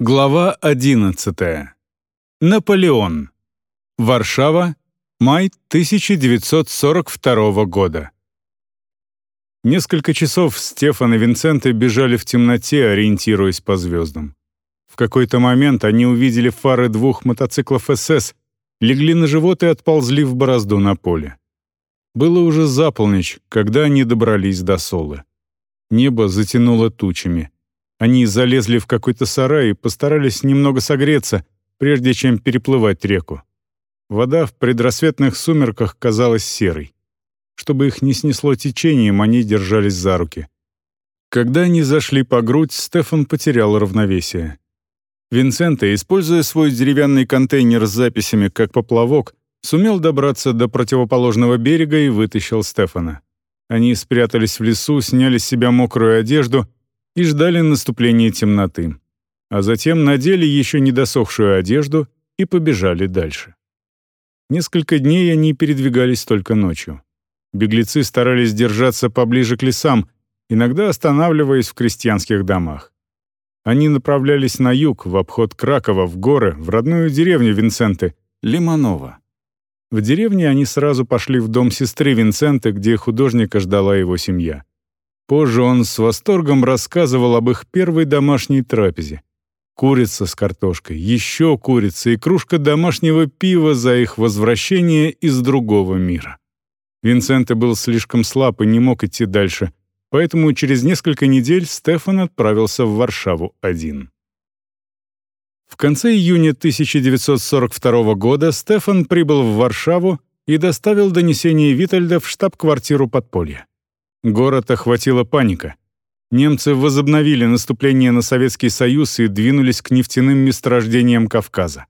Глава 11. Наполеон. Варшава. Май 1942 года. Несколько часов Стефан и Винценте бежали в темноте, ориентируясь по звездам. В какой-то момент они увидели фары двух мотоциклов СС, легли на живот и отползли в борозду на поле. Было уже за полночь, когда они добрались до Солы. Небо затянуло тучами — они залезли в какой-то сарай и постарались немного согреться, прежде чем переплывать реку. Вода в предрассветных сумерках казалась серой. Чтобы их не снесло течением, они держались за руки. Когда они зашли по грудь, Стефан потерял равновесие. Винсента, используя свой деревянный контейнер с записями как поплавок, сумел добраться до противоположного берега и вытащил Стефана. Они спрятались в лесу, сняли с себя мокрую одежду и ждали наступления темноты, а затем надели еще недосохшую одежду и побежали дальше. Несколько дней они передвигались только ночью. Беглецы старались держаться поближе к лесам, иногда останавливаясь в крестьянских домах. Они направлялись на юг, в обход Кракова, в горы, в родную деревню Винценты, Лиманова. В деревне они сразу пошли в дом сестры Винценты, где художника ждала его семья. Позже он с восторгом рассказывал об их первой домашней трапезе. Курица с картошкой, еще курица и кружка домашнего пива за их возвращение из другого мира. Винсенте был слишком слаб и не мог идти дальше, поэтому через несколько недель Стефан отправился в Варшаву один. В конце июня 1942 года Стефан прибыл в Варшаву и доставил донесение Витальда в штаб-квартиру подполья. Город охватила паника. Немцы возобновили наступление на Советский Союз и двинулись к нефтяным месторождениям Кавказа.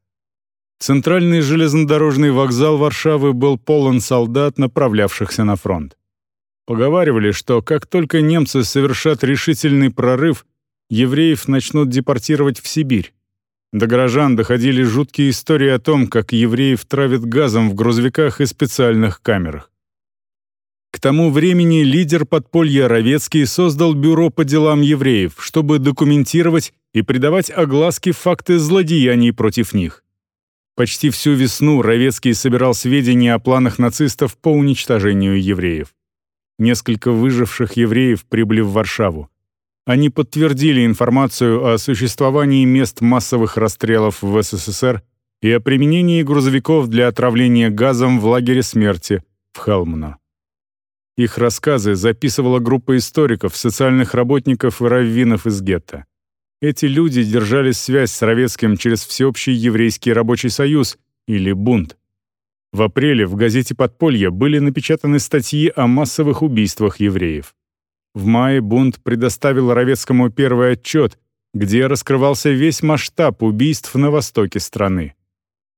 Центральный железнодорожный вокзал Варшавы был полон солдат, направлявшихся на фронт. Поговаривали, что как только немцы совершат решительный прорыв, евреев начнут депортировать в Сибирь. До горожан доходили жуткие истории о том, как евреев травят газом в грузовиках и специальных камерах. К тому времени лидер подполья Равецкий создал бюро по делам евреев, чтобы документировать и придавать огласке факты злодеяний против них. Почти всю весну Равецкий собирал сведения о планах нацистов по уничтожению евреев. Несколько выживших евреев прибыли в Варшаву. Они подтвердили информацию о существовании мест массовых расстрелов в СССР и о применении грузовиков для отравления газом в лагере смерти в Хелмно. Их рассказы записывала группа историков, социальных работников и раввинов из гетто. Эти люди держали связь с Равецким через Всеобщий еврейский рабочий союз или бунт. В апреле в газете «Подполье» были напечатаны статьи о массовых убийствах евреев. В мае бунт предоставил Равецкому первый отчет, где раскрывался весь масштаб убийств на востоке страны.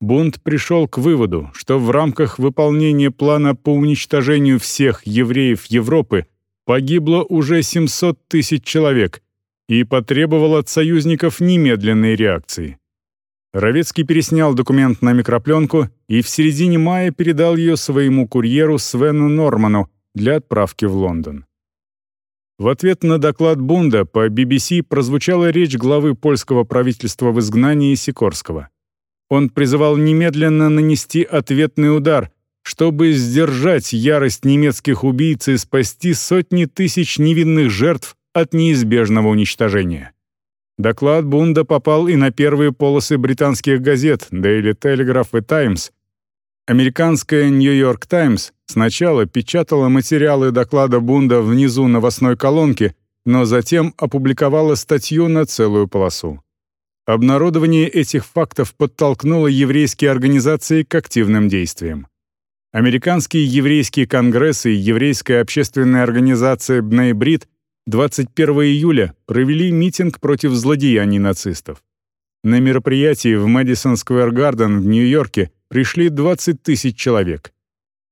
Бунт пришел к выводу, что в рамках выполнения плана по уничтожению всех евреев Европы погибло уже 700 тысяч человек и потребовал от союзников немедленной реакции. Равецкий переснял документ на микропленку и в середине мая передал ее своему курьеру Свену Норману для отправки в Лондон. В ответ на доклад Бунда по BBC прозвучала речь главы польского правительства в изгнании Сикорского. Он призывал немедленно нанести ответный удар, чтобы сдержать ярость немецких убийц и спасти сотни тысяч невинных жертв от неизбежного уничтожения. Доклад Бунда попал и на первые полосы британских газет Daily Telegraph и Times. Американская New York Times сначала печатала материалы доклада Бунда внизу новостной колонки, но затем опубликовала статью на целую полосу. Обнародование этих фактов подтолкнуло еврейские организации к активным действиям. Американский еврейский конгресс и еврейская общественная организация Бней-Брит 21 июля провели митинг против злодеяний нацистов. На мероприятии в Мэдисон Сквер Гарден в Нью-Йорке пришли 20 тысяч человек.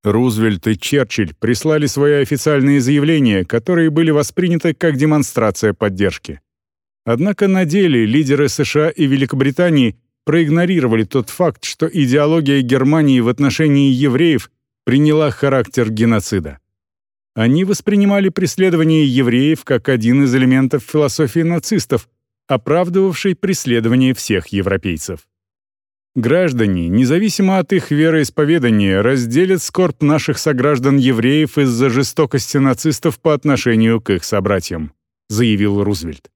Рузвельт и Черчилль прислали свои официальные заявления, которые были восприняты как демонстрация поддержки. Однако на деле лидеры США и Великобритании проигнорировали тот факт, что идеология Германии в отношении евреев приняла характер геноцида. Они воспринимали преследование евреев как один из элементов философии нацистов, оправдывавшей преследование всех европейцев. Граждане, независимо от их вероисповедания, разделят скорбь наших сограждан-евреев из-за жестокости нацистов по отношению к их собратьям, заявил Рузвельт.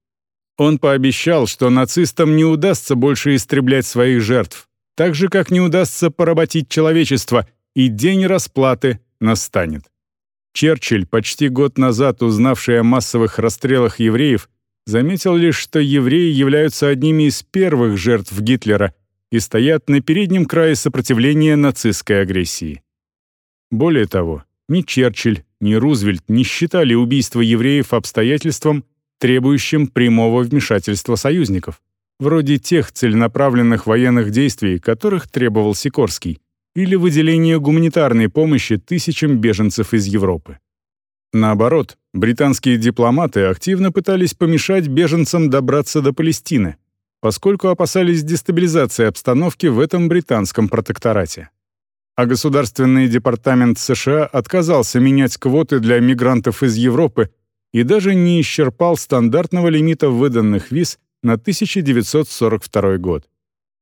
Он пообещал, что нацистам не удастся больше истреблять своих жертв, так же, как не удастся поработить человечество, и день расплаты настанет. Черчилль, почти год назад узнавший о массовых расстрелах евреев, заметил лишь, что евреи являются одними из первых жертв Гитлера и стоят на переднем крае сопротивления нацистской агрессии. Более того, ни Черчилль, ни Рузвельт не считали убийство евреев обстоятельством, требующим прямого вмешательства союзников, вроде тех целенаправленных военных действий, которых требовал Сикорский, или выделения гуманитарной помощи тысячам беженцев из Европы. Наоборот, британские дипломаты активно пытались помешать беженцам добраться до Палестины, поскольку опасались дестабилизации обстановки в этом британском протекторате. А Государственный департамент США отказался менять квоты для мигрантов из Европы и даже не исчерпал стандартного лимита выданных виз на 1942 год.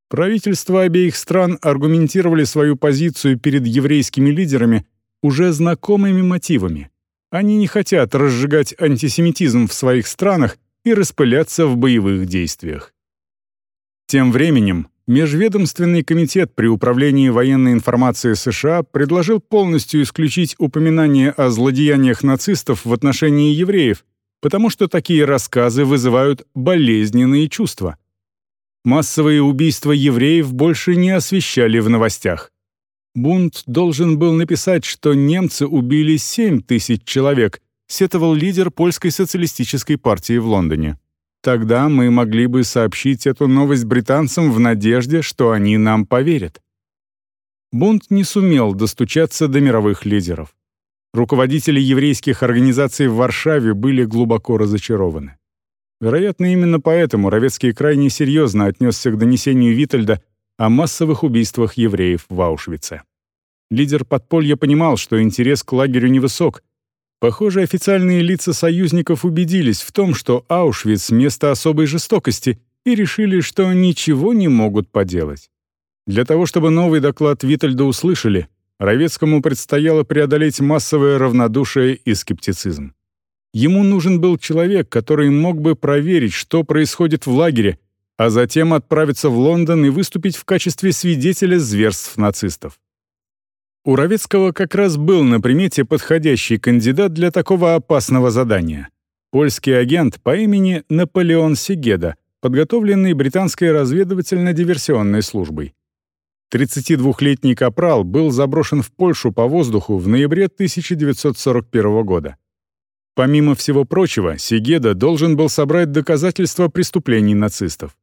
Правительства обеих стран аргументировали свою позицию перед еврейскими лидерами уже знакомыми мотивами. Они не хотят разжигать антисемитизм в своих странах и распыляться в боевых действиях. Тем временем Межведомственный комитет при Управлении военной информации США предложил полностью исключить упоминание о злодеяниях нацистов в отношении евреев, потому что такие рассказы вызывают болезненные чувства. Массовые убийства евреев больше не освещали в новостях. Бунт должен был написать, что немцы убили 7 тысяч человек, сетовал лидер польской социалистической партии в Лондоне. Тогда мы могли бы сообщить эту новость британцам в надежде, что они нам поверят. Бунт не сумел достучаться до мировых лидеров. Руководители еврейских организаций в Варшаве были глубоко разочарованы. Вероятно, именно поэтому Равецкий крайне серьезно отнесся к донесению Витальда о массовых убийствах евреев в Аушвице. Лидер подполья понимал, что интерес к лагерю невысок. Похоже, официальные лица союзников убедились в том, что Аушвиц — место особой жестокости, и решили, что ничего не могут поделать. Для того, чтобы новый доклад Витальда услышали, Равецкому предстояло преодолеть массовое равнодушие и скептицизм. Ему нужен был человек, который мог бы проверить, что происходит в лагере, а затем отправиться в Лондон и выступить в качестве свидетеля зверств нацистов. У Равецкого как раз был на примете подходящий кандидат для такого опасного задания. Польский агент по имени Наполеон Сигеда, подготовленный британской разведывательно-диверсионной службой. 32-летний капрал был заброшен в Польшу по воздуху в ноябре 1941 года. Помимо всего прочего, Сигеда должен был собрать доказательства преступлений нацистов.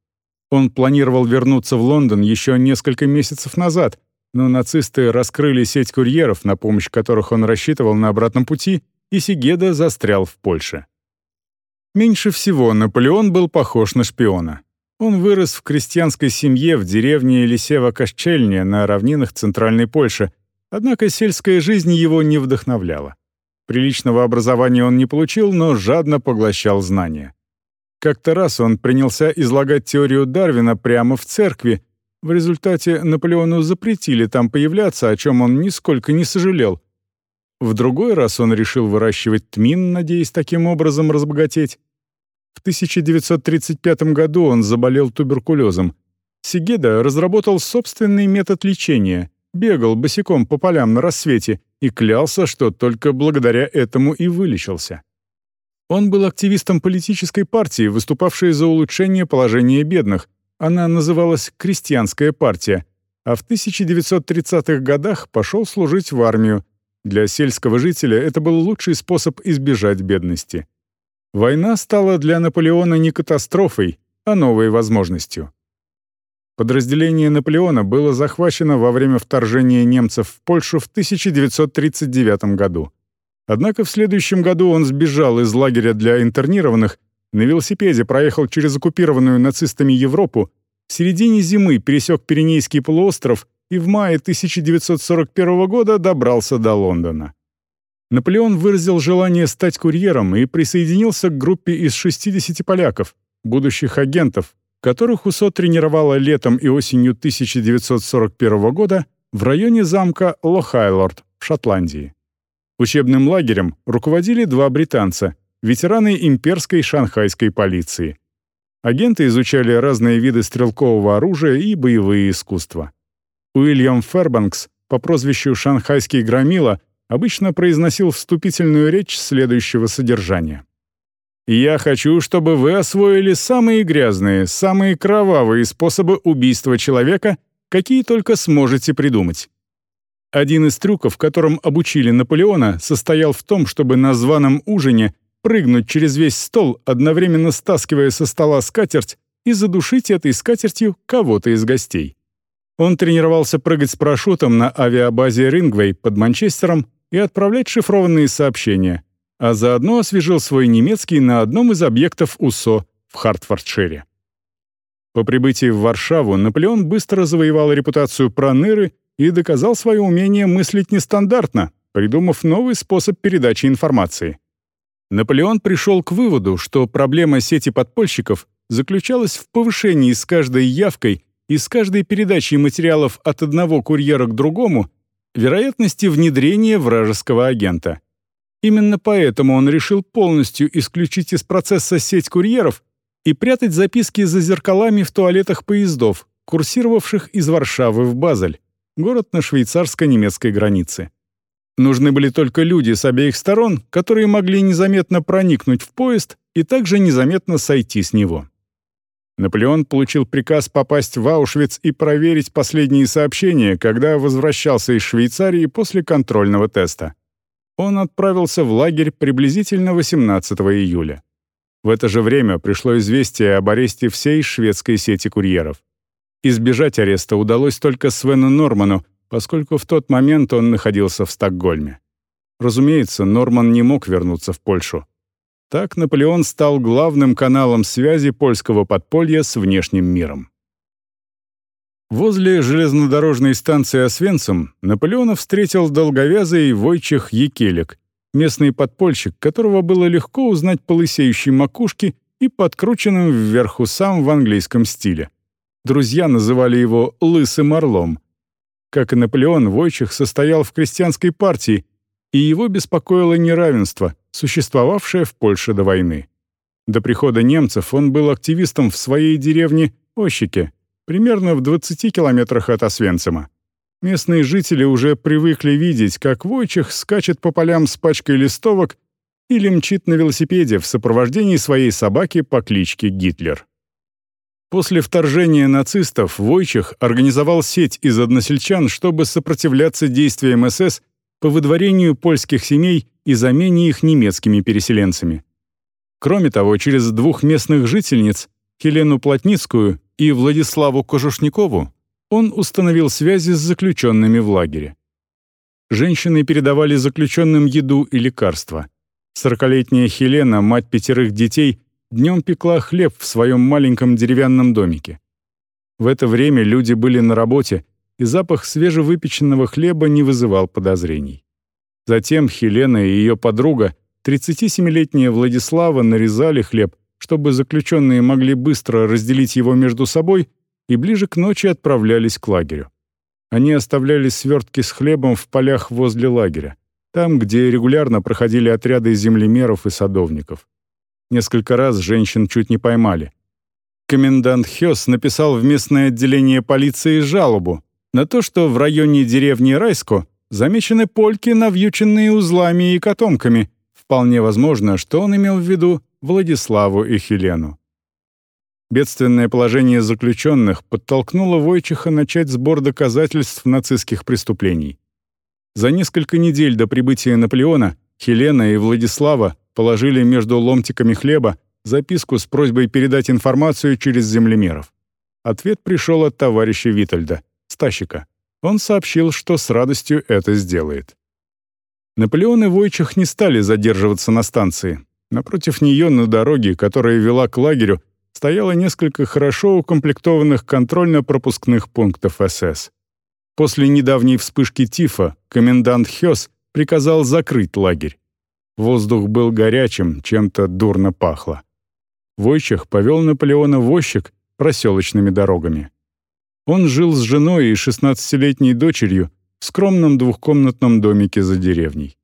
Он планировал вернуться в Лондон еще несколько месяцев назад, но нацисты раскрыли сеть курьеров, на помощь которых он рассчитывал на обратном пути, и Сигеда застрял в Польше. Меньше всего Наполеон был похож на шпиона. Он вырос в крестьянской семье в деревне Лисева-Кашчельня на равнинах Центральной Польши, однако сельская жизнь его не вдохновляла. Приличного образования он не получил, но жадно поглощал знания. Как-то раз он принялся излагать теорию Дарвина прямо в церкви. В результате Наполеону запретили там появляться, о чем он нисколько не сожалел. В другой раз он решил выращивать тмин, надеясь таким образом разбогатеть. В 1935 году он заболел туберкулезом. Сигеда разработал собственный метод лечения, бегал босиком по полям на рассвете и клялся, что только благодаря этому и вылечился. Он был активистом политической партии, выступавшей за улучшение положения бедных. Она называлась «Крестьянская партия», а в 1930-х годах пошел служить в армию. Для сельского жителя это был лучший способ избежать бедности. Война стала для Наполеона не катастрофой, а новой возможностью. Подразделение Наполеона было захвачено во время вторжения немцев в Польшу в 1939 году. Однако в следующем году он сбежал из лагеря для интернированных, на велосипеде проехал через оккупированную нацистами Европу, в середине зимы пересек Пиренейский полуостров и в мае 1941 года добрался до Лондона. Наполеон выразил желание стать курьером и присоединился к группе из 60 поляков, будущих агентов, которых УСО тренировала летом и осенью 1941 года в районе замка Лохайлорд в Шотландии. Учебным лагерем руководили два британца, ветераны имперской шанхайской полиции. Агенты изучали разные виды стрелкового оружия и боевые искусства. Уильям Фербанкс по прозвищу «Шанхайский громила» обычно произносил вступительную речь следующего содержания. «Я хочу, чтобы вы освоили самые грязные, самые кровавые способы убийства человека, какие только сможете придумать. Один из трюков, которым обучили Наполеона, состоял в том, чтобы на званом ужине прыгнуть через весь стол, одновременно стаскивая со стола скатерть и задушить этой скатертью кого-то из гостей. Он тренировался прыгать с парашютом на авиабазе Рингвей под Манчестером и отправлять шифрованные сообщения, а заодно освежил свой немецкий на одном из объектов УСО в Хартфордшире. По прибытии в Варшаву Наполеон быстро завоевал репутацию проныры и доказал свое умение мыслить нестандартно, придумав новый способ передачи информации. Наполеон пришел к выводу, что проблема сети подпольщиков заключалась в повышении с каждой явкой и с каждой передачей материалов от одного курьера к другому вероятности внедрения вражеского агента. Именно поэтому он решил полностью исключить из процесса сеть курьеров и прятать записки за зеркалами в туалетах поездов, курсировавших из Варшавы в Базель, город на швейцарско-немецкой границе. Нужны были только люди с обеих сторон, которые могли незаметно проникнуть в поезд и также незаметно сойти с него. Наполеон получил приказ попасть в Аушвиц и проверить последние сообщения, когда возвращался из Швейцарии после контрольного теста. Он отправился в лагерь приблизительно 18 июля. В это же время пришло известие об аресте всей шведской сети курьеров. Избежать ареста удалось только Свену Норману, поскольку в тот момент он находился в Стокгольме. Разумеется, Норман не мог вернуться в Польшу. Так Наполеон стал главным каналом связи польского подполья с внешним миром. Возле железнодорожной станции Освенцим Наполеона встретил долговязый Войчех Екелик, местный подпольщик, которого было легко узнать по лысеющей макушке и подкрученным вверх усам в английском стиле. Друзья называли его «лысым орлом». Как и Наполеон, Войчех состоял в крестьянской партии, и его беспокоило неравенство, существовавшее в Польше до войны. До прихода немцев он был активистом в своей деревне Ощике, примерно в 20 километрах от Освенцима. Местные жители уже привыкли видеть, как Войчех скачет по полям с пачкой листовок или мчит на велосипеде в сопровождении своей собаки по кличке Гитлер. После вторжения нацистов Войчех организовал сеть из односельчан, чтобы сопротивляться действиям СС по выдворению польских семей и замене их немецкими переселенцами. Кроме того, через двух местных жительниц, Хелену Плотницкую и Владиславу Кожушникову, он установил связи с заключенными в лагере. Женщины передавали заключенным еду и лекарства. Сорокалетняя Хелена, мать пятерых детей, днем пекла хлеб в своем маленьком деревянном домике. В это время люди были на работе, и запах свежевыпеченного хлеба не вызывал подозрений. Затем Хелена и ее подруга, 37-летняя Владислава, нарезали хлеб, чтобы заключенные могли быстро разделить его между собой и ближе к ночи отправлялись к лагерю. Они оставляли свертки с хлебом в полях возле лагеря, там, где регулярно проходили отряды землемеров и садовников. Несколько раз женщин чуть не поймали. Комендант Хёс написал в местное отделение полиции жалобу на то, что в районе деревни Райско замечены польки, навьюченные узлами и котомками. Вполне возможно, что он имел в виду Владиславу и Хелену. Бедственное положение заключенных подтолкнуло Войчиха начать сбор доказательств нацистских преступлений. За несколько недель до прибытия Наполеона Хелена и Владислава положили между ломтиками хлеба записку с просьбой передать информацию через землемеров. Ответ пришел от товарища Витальда, Стащика. Он сообщил, что с радостью это сделает. Наполеон и Войчих не стали задерживаться на станции. Напротив нее, на дороге, которая вела к лагерю, стояло несколько хорошо укомплектованных контрольно-пропускных пунктов СС. После недавней вспышки тифа комендант Хёс приказал закрыть лагерь. Воздух был горячим, чем-то дурно пахло. Войчех повел Наполеона возчик проселочными дорогами. Он жил с женой и 16-летней дочерью в скромном двухкомнатном домике за деревней.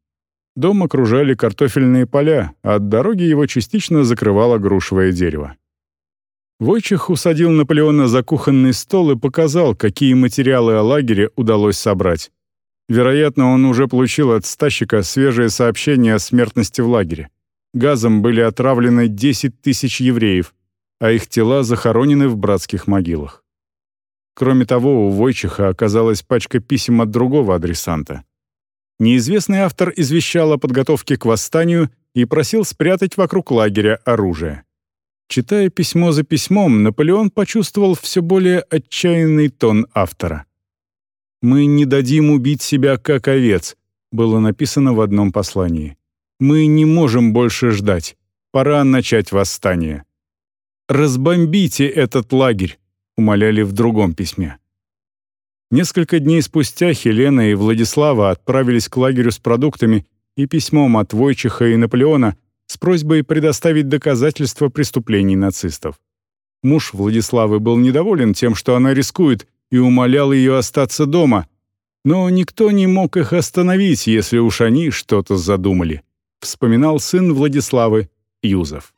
Дом окружали картофельные поля, а от дороги его частично закрывало грушевое дерево. Войчих усадил Наполеона за кухонный стол и показал, какие материалы о лагере удалось собрать. Вероятно, он уже получил от стащика свежее сообщение о смертности в лагере. Газом были отравлены 10 тысяч евреев, а их тела захоронены в братских могилах. Кроме того, у Войчиха оказалась пачка писем от другого адресанта. Неизвестный автор извещал о подготовке к восстанию и просил спрятать вокруг лагеря оружие. Читая письмо за письмом, Наполеон почувствовал все более отчаянный тон автора. «Мы не дадим убить себя, как овец», было написано в одном послании. «Мы не можем больше ждать. Пора начать восстание». «Разбомбите этот лагерь», умоляли в другом письме. Несколько дней спустя Хелена и Владислава отправились к лагерю с продуктами и письмом от Войчиха и Наполеона с просьбой предоставить доказательства преступлений нацистов. Муж Владиславы был недоволен тем, что она рискует, и умолял ее остаться дома, но никто не мог их остановить, если уж они что-то задумали, вспоминал сын Владиславы Юзов.